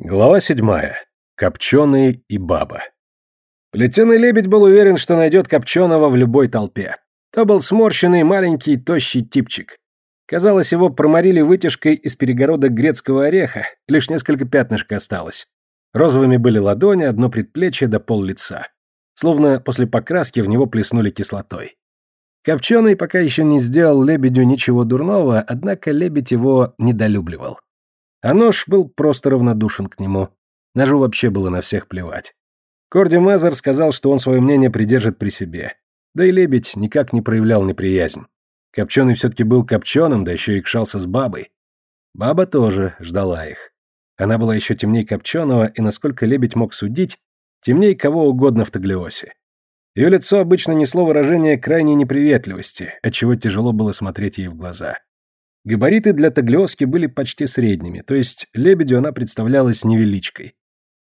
Глава седьмая. Копченый и баба. Плетеный лебедь был уверен, что найдет Копченого в любой толпе. То был сморщенный, маленький, тощий типчик. Казалось, его проморили вытяжкой из перегородок грецкого ореха, лишь несколько пятнышек осталось. Розовыми были ладони, одно предплечье до пол лица. Словно после покраски в него плеснули кислотой. Копченый пока еще не сделал лебедю ничего дурного, однако лебедь его недолюбливал. А нож был просто равнодушен к нему. Ножу вообще было на всех плевать. Корди Мазер сказал, что он свое мнение придержит при себе. Да и лебедь никак не проявлял неприязнь. Копченый все-таки был копченым, да еще и кшался с бабой. Баба тоже ждала их. Она была еще темнее копченого, и, насколько лебедь мог судить, темнее кого угодно в Таглиосе. Ее лицо обычно несло выражение крайней неприветливости, отчего тяжело было смотреть ей в глаза. Габариты для Таглиоски были почти средними, то есть лебедю она представлялась невеличкой.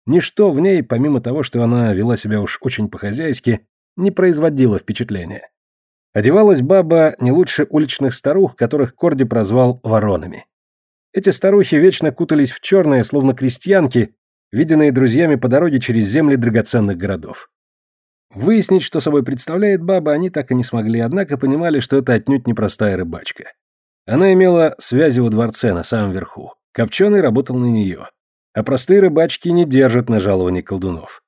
Ничто в ней, помимо того, что она вела себя уж очень по-хозяйски, не производило впечатления. Одевалась баба не лучше уличных старух, которых Корди прозвал воронами. Эти старухи вечно кутались в черное, словно крестьянки, виденные друзьями по дороге через земли драгоценных городов. Выяснить, что собой представляет баба, они так и не смогли, однако понимали, что это отнюдь непростая рыбачка. Она имела связи во дворце на самом верху. Копченый работал на нее. А простые рыбачки не держат на жаловании колдунов.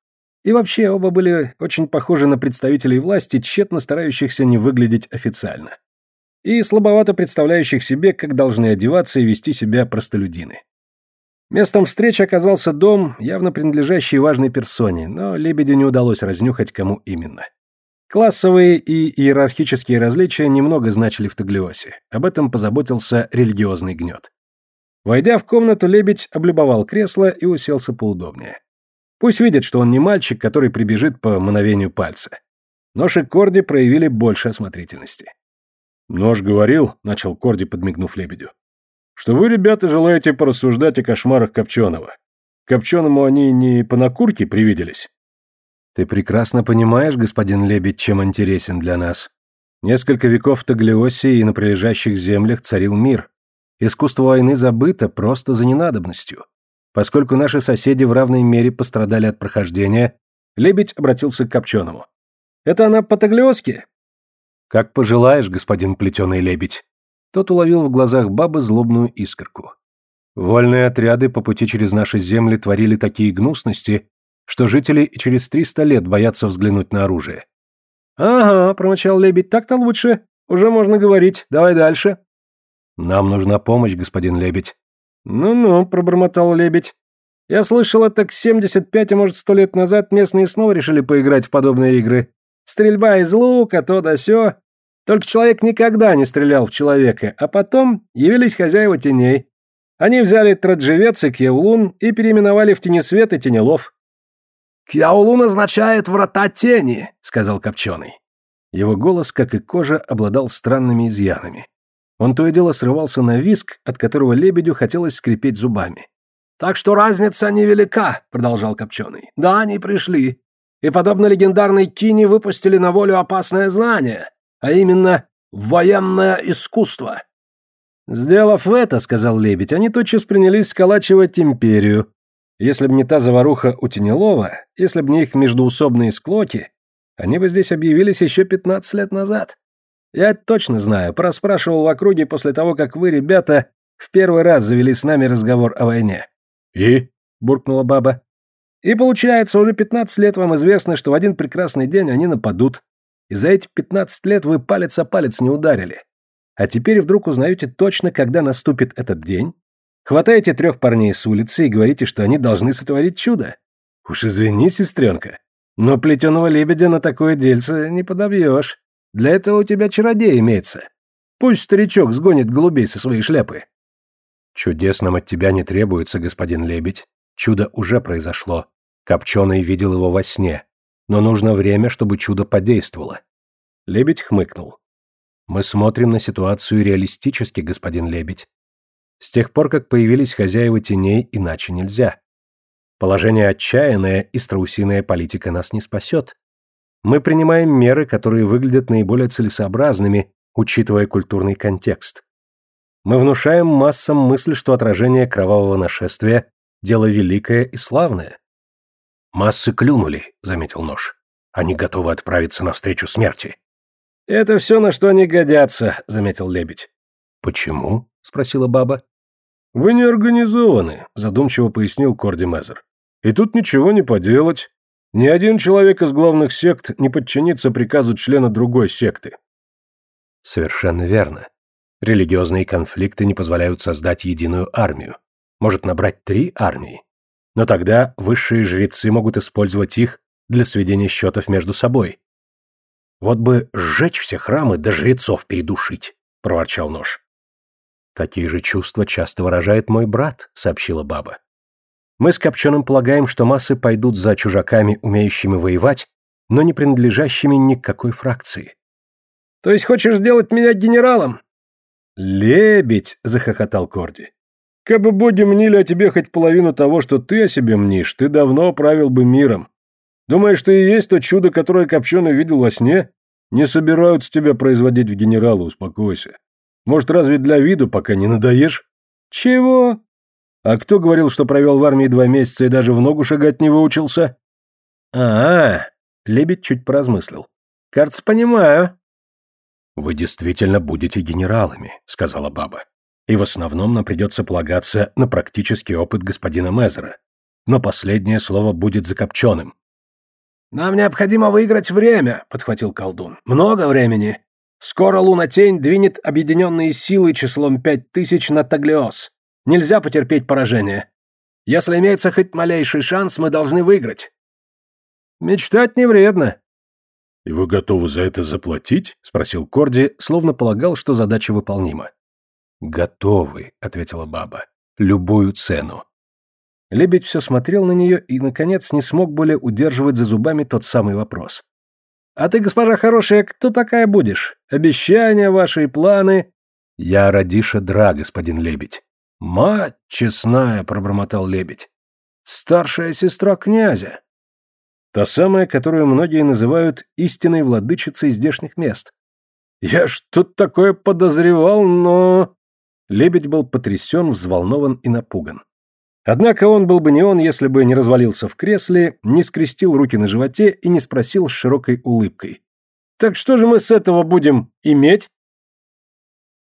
И вообще оба были очень похожи на представителей власти, тщетно старающихся не выглядеть официально. И слабовато представляющих себе, как должны одеваться и вести себя простолюдины. Местом встречи оказался дом, явно принадлежащий важной персоне, но Лебедю не удалось разнюхать, кому именно. Классовые и иерархические различия немного значили в Таглиосе. Об этом позаботился религиозный гнет. Войдя в комнату, лебедь облюбовал кресло и уселся поудобнее. Пусть видит, что он не мальчик, который прибежит по мановению пальца. Нож Корди проявили больше осмотрительности. «Нож говорил», — начал Корди, подмигнув лебедю, «что вы, ребята, желаете порассуждать о кошмарах Копченого. Копченому они не по накурке привиделись?» Ты прекрасно понимаешь, господин Лебедь, чем интересен для нас. Несколько веков в Таглиосе и на прилежащих землях царил мир. Искусство войны забыто просто за ненадобностью. Поскольку наши соседи в равной мере пострадали от прохождения, Лебедь обратился к Копченому. «Это она по-таглиоски?» «Как пожелаешь, господин плетеный лебедь». Тот уловил в глазах бабы злобную искорку. Вольные отряды по пути через наши земли творили такие гнусности, что жители и через триста лет боятся взглянуть на оружие. «Ага», — промычал лебедь, — «так-то лучше. Уже можно говорить. Давай дальше». «Нам нужна помощь, господин лебедь». «Ну-ну», — пробормотал лебедь. «Я слышал, это к 75, а может, сто лет назад местные снова решили поиграть в подобные игры. Стрельба из лука, то да сё. Только человек никогда не стрелял в человека, а потом явились хозяева теней. Они взяли Траджевец и Кьяулун и переименовали в Тенесвет и Тенелов. «Кьяулун означает «врата тени», — сказал Копченый. Его голос, как и кожа, обладал странными изъянами. Он то и дело срывался на виск, от которого лебедю хотелось скрипеть зубами. «Так что разница невелика», — продолжал Копченый. «Да, они пришли. И, подобно легендарной Кине, выпустили на волю опасное знание, а именно военное искусство». «Сделав это, — сказал лебедь, — они тотчас принялись сколачивать империю, если бы не та заваруха у Тенелова, если бы не их междуусобные склоки, они бы здесь объявились еще 15 лет назад. Я точно знаю, проспрашивал в округе после того, как вы, ребята, в первый раз завели с нами разговор о войне. «И?» — буркнула баба. «И получается, уже 15 лет вам известно, что в один прекрасный день они нападут. И за эти 15 лет вы палец о палец не ударили. А теперь вдруг узнаете точно, когда наступит этот день, Хватаете трех парней с улицы и говорите, что они должны сотворить чудо. Уж извини, сестренка, но плетеного лебедя на такое дельце не подобьешь. Для этого у тебя чародей имеется. Пусть старичок сгонит голубей со своей шляпы. Чудес нам от тебя не требуется, господин лебедь. Чудо уже произошло. Копченый видел его во сне. Но нужно время, чтобы чудо подействовало. Лебедь хмыкнул. Мы смотрим на ситуацию реалистически, господин лебедь. С тех пор, как появились хозяева теней, иначе нельзя. Положение отчаянное, и страусиная политика нас не спасет. Мы принимаем меры, которые выглядят наиболее целесообразными, учитывая культурный контекст. Мы внушаем массам мысль, что отражение кровавого нашествия дело великое и славное. Массы клюнули, заметил нож. Они готовы отправиться навстречу смерти. Это все, на что они годятся, заметил лебедь. Почему? спросила баба. Вы не организованы, задумчиво пояснил Корди Мезер. И тут ничего не поделать. Ни один человек из главных сект не подчинится приказу члена другой секты. Совершенно верно. Религиозные конфликты не позволяют создать единую армию. Может набрать три армии. Но тогда высшие жрецы могут использовать их для сведения счетов между собой. Вот бы сжечь все храмы да жрецов передушить, проворчал нож. Такие же чувства часто выражает мой брат, сообщила баба. Мы с Копченым полагаем, что массы пойдут за чужаками, умеющими воевать, но не принадлежащими ни к какой фракции. То есть хочешь сделать меня генералом? Лебедь, захохотал Корди. Кабы боги мнили о тебе хоть половину того, что ты о себе мнишь, ты давно правил бы миром. Думаешь, ты и есть то чудо, которое Копченый видел во сне? Не собираются тебя производить в генералы, успокойся. Может, разве для виду, пока не надоешь? Чего? А кто говорил, что провел в армии два месяца и даже в ногу шагать не выучился? А, лебедь чуть поразмыслил. Кажется, понимаю. Вы действительно будете генералами, сказала баба. И в основном нам придется полагаться на практический опыт господина Мезера. Но последнее слово будет закопченным. «Нам необходимо выиграть время», — подхватил колдун. «Много времени. Скоро Луна-тень двинет объединенные силы числом пять тысяч на Таглиос. Нельзя потерпеть поражение. Если имеется хоть малейший шанс, мы должны выиграть». «Мечтать не вредно». «И вы готовы за это заплатить?» — спросил Корди, словно полагал, что задача выполнима. «Готовы», — ответила баба. «Любую цену». Лебедь все смотрел на нее и, наконец, не смог более удерживать за зубами тот самый вопрос. «А ты, госпожа хорошая, кто такая будешь? Обещания ваши и планы?» «Я Радиша Дра, господин Лебедь». «Мать честная», — пробормотал Лебедь. «Старшая сестра князя». Та самая, которую многие называют истинной владычицей здешних мест. «Я что-то такое подозревал, но...» Лебедь был потрясен, взволнован и напуган. Однако он был бы не он, если бы не развалился в кресле, не скрестил руки на животе и не спросил с широкой улыбкой. «Так что же мы с этого будем иметь?»